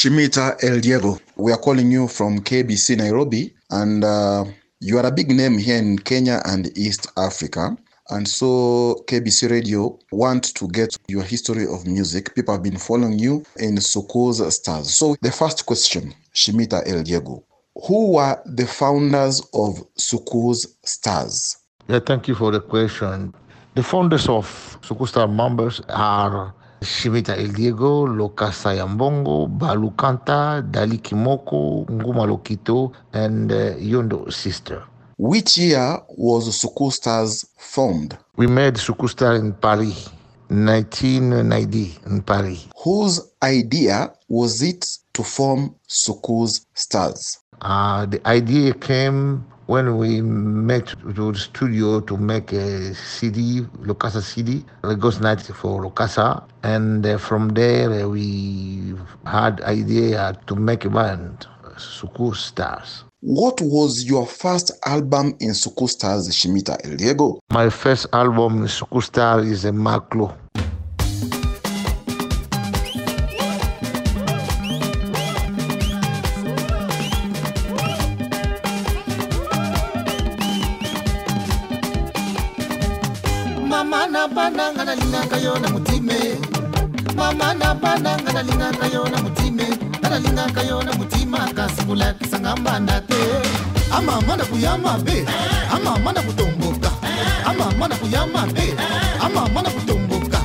Shimita El Diego. We are calling you from KBC Nairobi, and uh, you are a big name here in Kenya and East Africa. And so KBC Radio want to get your history of music. People have been following you in Soukous Stars. So the first question, Shimita El Diego, who were the founders of Soukous Stars? Yeah, thank you for the question. The founders of Soukous Star members are Shimita El Diego, Lokasa Yambongo, Ballou Canta, Dally Kimoko, Ngouma Lokito, and uh, Yondo Sister. Which year was Soukous Stars formed? We made Soukous Star in Paris, 1990 in Paris. Whose idea was it to form Soukous Stars? Uh, the idea came when we met to the studio to make a CD, Lokassa CD, Lagos Night for Lokassa. And uh, from there, uh, we had idea to make a band, Soukous Stars. What was your first album in Soukous Stars, Shimita El Diego? My first album, Soukous Star, is a Maklo. Mama na bana nga nalingaka yo na motime mama na bana nga nalingaka yo na motime nga nalingaka yo na motima kasi kolakisanga mbanda te. Amama na kuya mabe amama na kutomboka. Amama na kuya mabe amama na kutomboka.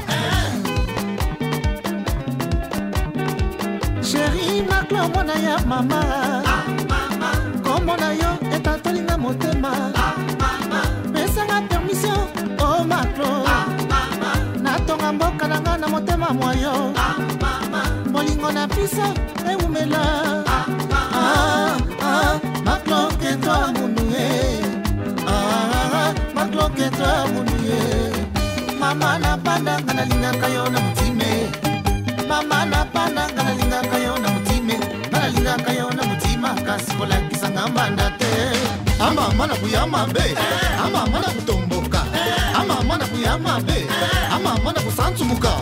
Sheri maklo mwana ya mama. Kombo na yo etatolinga motema pesanga natonga mboka na nga na motema mwayo bolingo na biso ewumela. Ah, ah, maklo ketwa munu ye Ah, maklo ketwa munu ye mama na banda nga nalingaka yo na motime. Mama na banda nga nalingaka yo na motime. Nga nalingaka yo na motima kasi kolakisanga mbanda te. Amama na kuya mabe. Amama na kutomboka amama na kuya mabe マンマナコ3粒か。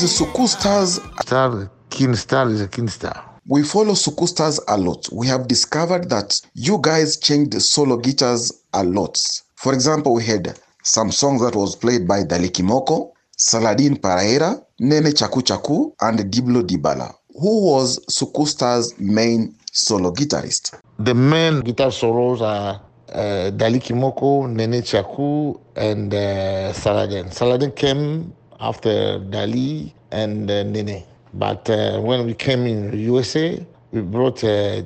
Is Soukous Stars Star, King Star is a King Star. We follow Soukous Stars a lot. We have discovered that you guys changed solo guitars a lot. For example, we had some songs that was played by Dally Kimoko, Saladin Paraera, Nene Tchakou Tchakou, and Diblo Dibala. Who was Soukous Stars' main solo guitarist? The main guitar solos are uh, Dally Kimoko, Nene Tchakou, and uh, Saladin. Saladin came after Dally and uh, Nene. But uh, when we came in USA, we brought uh,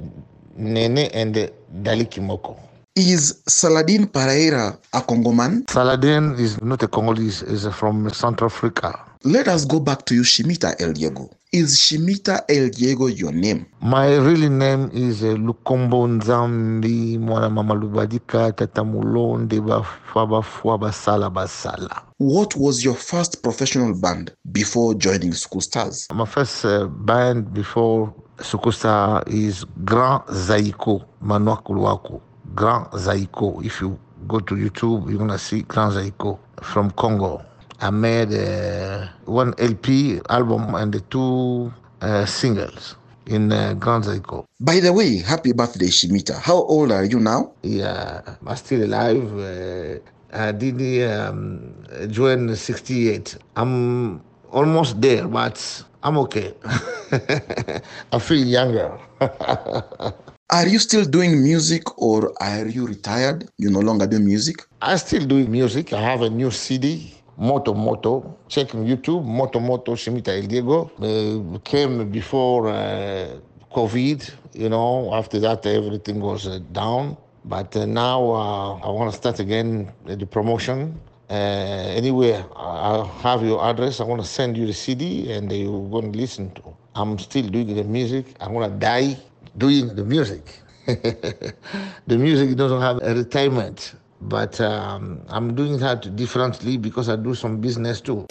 Nene and uh, Dally Kimoko. Is Saladin Paraera a Congoman? Saladin is not a Congolese, is from Central Africa. Let us go back to you, Shimita El Diego. Is Shimita El Diego your name? My real name is uh, Lukombo Nzambi Mwana Mama Lubadika Tata Mulonde Bafaba Fwa Basala Basala. What was your first professional band before joining Soukous Stars? My first uh, band before Soukous Star is Grand Zaiko Manwakuluwaku. Grand Zaiko. If you go to YouTube, you're gonna see Grand Zaiko from Congo. I made uh, one LP album and two uh, singles in uh, Grand Zaiko. By the way, happy birthday, Shimita. How old are you now? Yeah, I'm still alive. Uh, I did um, join 68. I'm almost there, but I'm okay. I feel younger. Are you still doing music or are you retired? You no longer do music? I still do music. I have a new CD, Moto Moto. Check on YouTube, Moto Moto Shimita El Diego. Uh, came before uh, COVID, you know. After that, everything was uh, down. But uh, now uh, I want to start again uh, the promotion. Anyway, I- have your address. I want to send you the CD and you're going to listen to. I'm still doing the music. I want to die doing the music. the music doesn't have a retirement, but um, I'm doing that differently because I do some business too.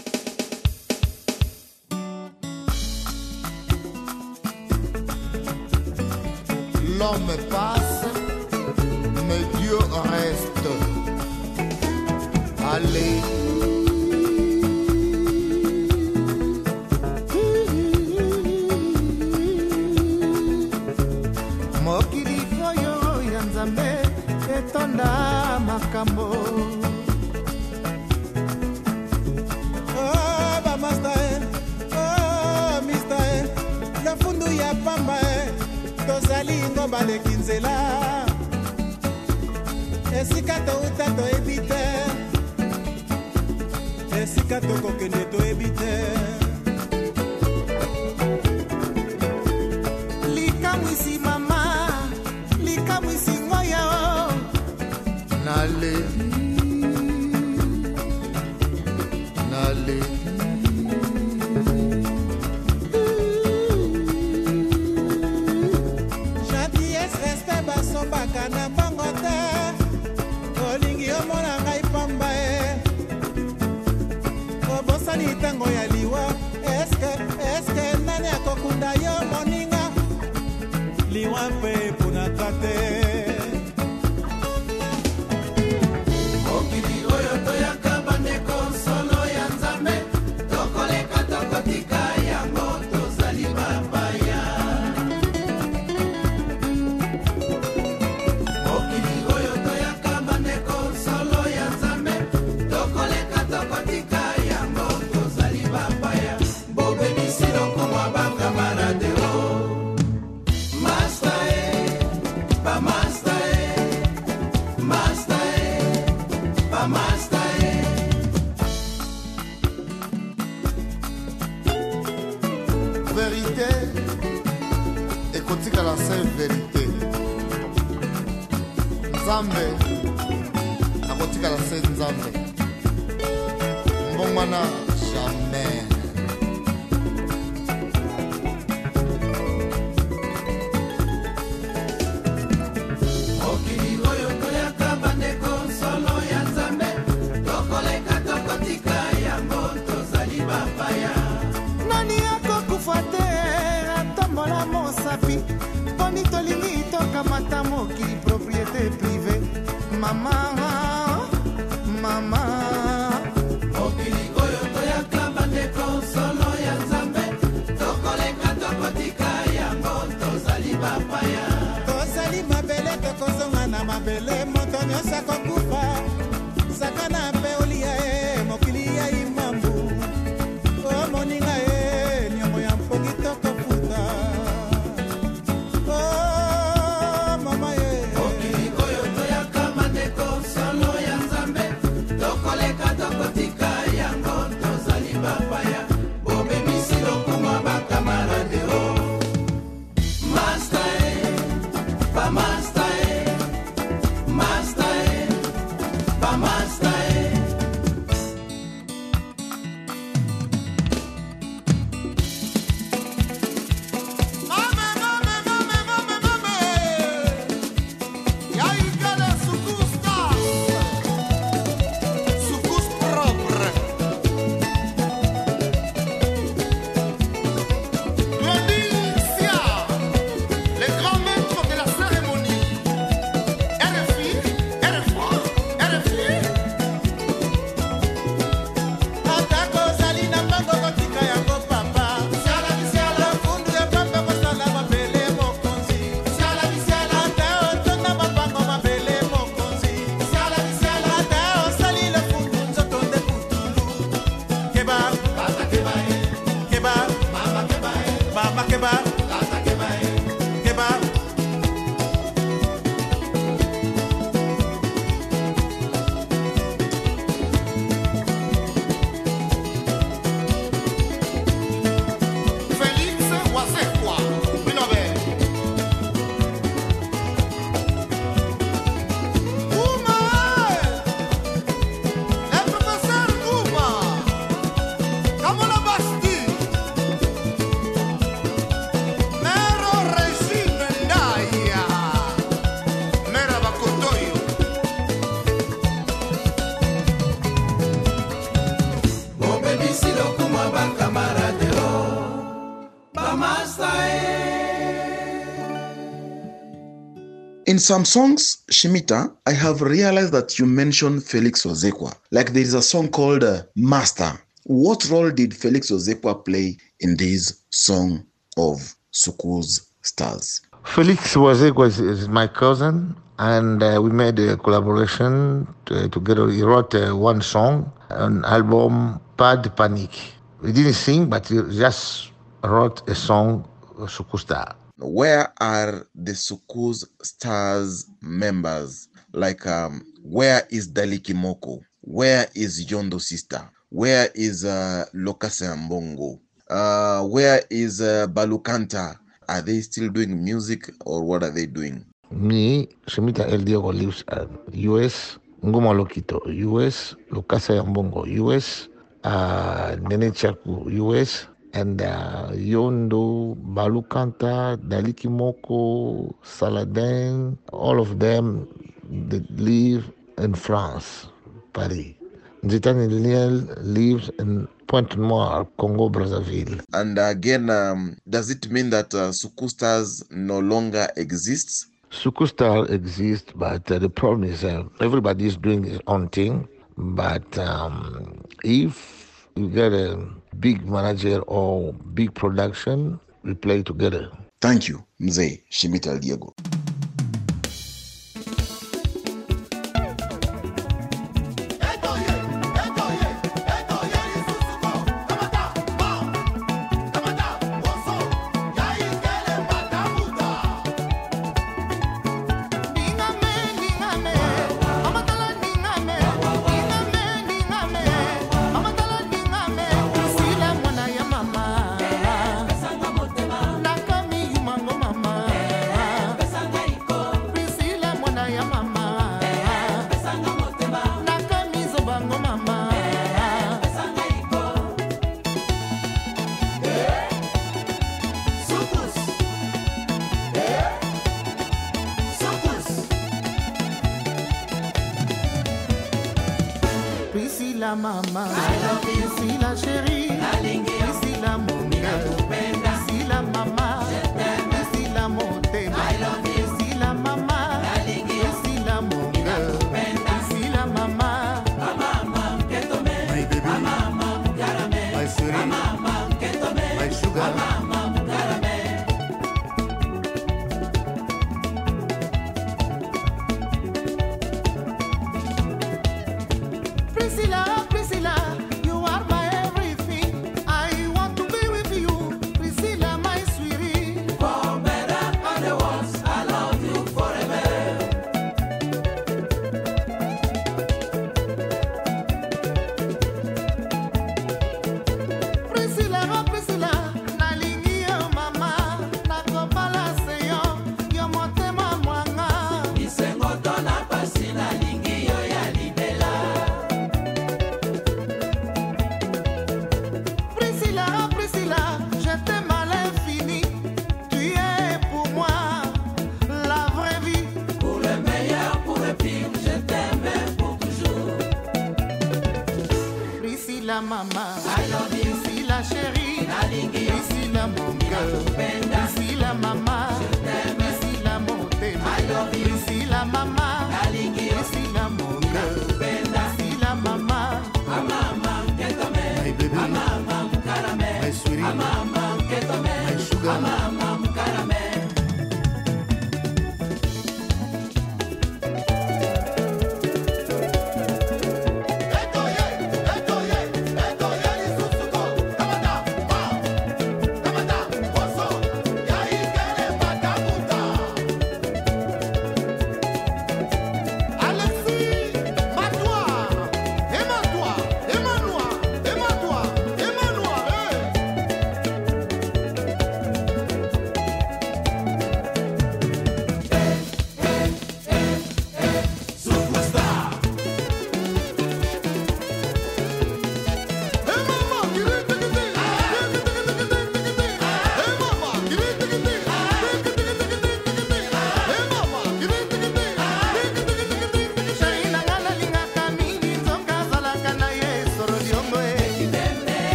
L'homme passe, mais Dieu reste. Allez. Baleki nzela. Esika touta toyebi te. Esika tokokende toyebi te mabele tokozonga na mabele moto nyonso akokufa. Sakana mpe some songs, Shimita, I have realized that you mentioned Felix Wazekwa. Like there is a song called uh, Master. What role did Felix Wazekwa play in this song of Soukous Stars? Felix Wazekwa is, is my cousin, and uh, we made a collaboration to, together. He wrote uh, one song, an album, Pas Panic. We didn't sing, but he just wrote a song, Soukous Star. Where are the Soukous Stars members? Like, um, where is Dally Kimoko? Where is Yondo Sister? Where is uh, Lokassa Mbongo? Uh, where is uh, Ballou Canta? Are they still doing music or what are they doing? Me, Shimita El Diego lives at US, Nguma Lokito, US, Lokassa ya Mbongo, US, uh, Nene Tchakou, US, and uh, Yondo, Ballou Canta, Dalikimoko, Saladin, all of them they live in France, Paris. Nzitani Liel lives in Pointe Noire, Congo Brazzaville. And again, um, does it mean that uh, Soukous Stars no longer exists? Soukous Star exists, but uh, the problem is uh, everybody is doing his own thing. But um, if you get a big manager or big production, we play together. Thank you, Mzee Shimita Diego. la mama, I love you, si la chérie, la lingue, si l'amour.